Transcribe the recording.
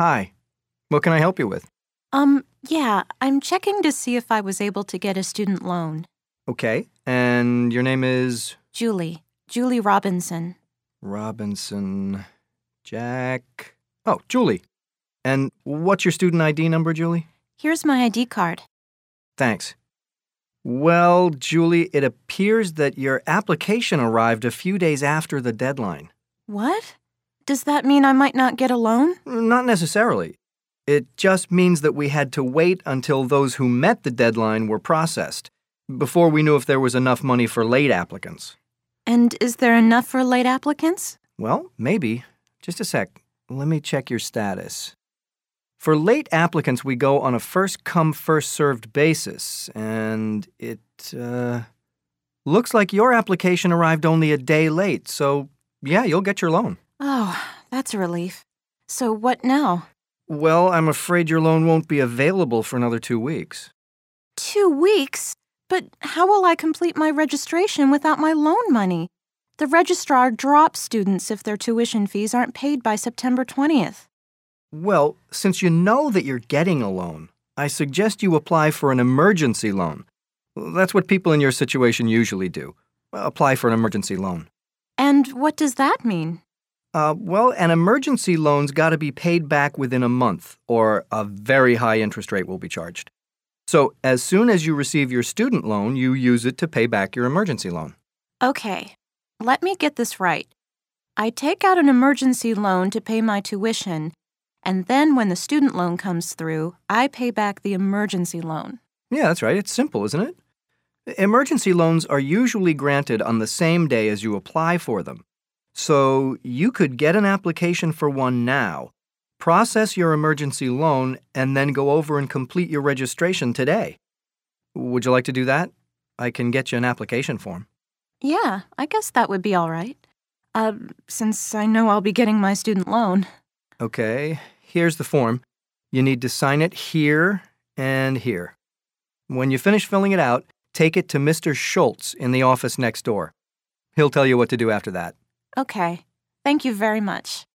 Hi. What can I help you with? Um, yeah, I'm checking to see if I was able to get a student loan. Okay. And your name is Julie. Julie Robinson. Robinson Jack. Oh, Julie. And what's your student ID number, Julie? Here's my ID card. Thanks. Well, Julie, it appears that your application arrived a few days after the deadline. What? Does that mean I might not get a loan? Not necessarily. It just means that we had to wait until those who met the deadline were processed, before we knew if there was enough money for late applicants. And is there enough for late applicants? Well, maybe. Just a sec. Let me check your status. For late applicants, we go on a first come, first served basis, and it uh, looks like your application arrived only a day late, so yeah, you'll get your loan. Oh, that's a relief. So what now? Well, I'm afraid your loan won't be available for another two weeks. Two weeks? But how will I complete my registration without my loan money? The registrar drops students if their tuition fees aren't paid by September 20th. Well, since you know that you're getting a loan, I suggest you apply for an emergency loan. That's what people in your situation usually do apply for an emergency loan. And what does that mean? Uh, well, an emergency loan's got to be paid back within a month, or a very high interest rate will be charged. So, as soon as you receive your student loan, you use it to pay back your emergency loan. Okay, let me get this right. I take out an emergency loan to pay my tuition, and then when the student loan comes through, I pay back the emergency loan. Yeah, that's right. It's simple, isn't it? Emergency loans are usually granted on the same day as you apply for them. So you could get an application for one now, process your emergency loan, and then go over and complete your registration today. Would you like to do that? I can get you an application form. Yeah, I guess that would be all right. Uh, since I know I'll be getting my student loan. Okay, here's the form. You need to sign it here and here. When you finish filling it out, take it to Mr. Schultz in the office next door. He'll tell you what to do after that. Okay. Thank you very much.